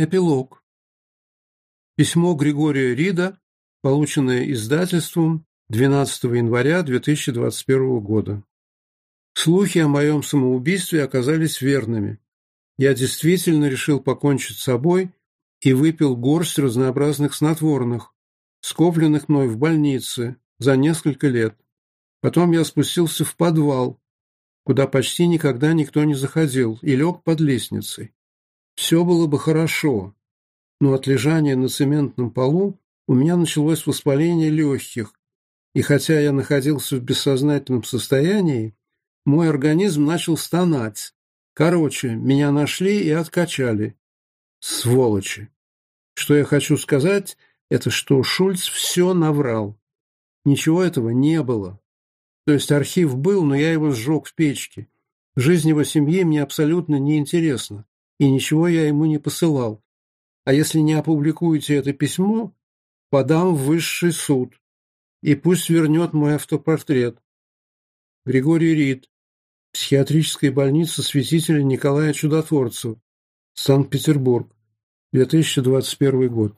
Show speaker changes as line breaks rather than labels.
Эпилог. Письмо Григория Рида, полученное издательством 12 января 2021 года. Слухи о моем самоубийстве оказались верными. Я действительно решил покончить с собой и выпил горсть разнообразных снотворных, скопленных мной в больнице за несколько лет. Потом я спустился в подвал, куда почти никогда никто не заходил, и лег под лестницей все было бы хорошо, но от лежания на цементном полу у меня началось воспаление легких, и хотя я находился в бессознательном состоянии, мой организм начал стонать. Короче, меня нашли и откачали. Сволочи! Что я хочу сказать, это что Шульц все наврал. Ничего этого не было. То есть архив был, но я его сжег в печке. Жизнь его семьи мне абсолютно не неинтересна и ничего я ему не посылал. А если не опубликуете это письмо, подам в высший суд, и пусть вернет мой автопортрет. Григорий Рид, психиатрическая больница святителя Николая Чудотворцева, Санкт-Петербург, 2021 год.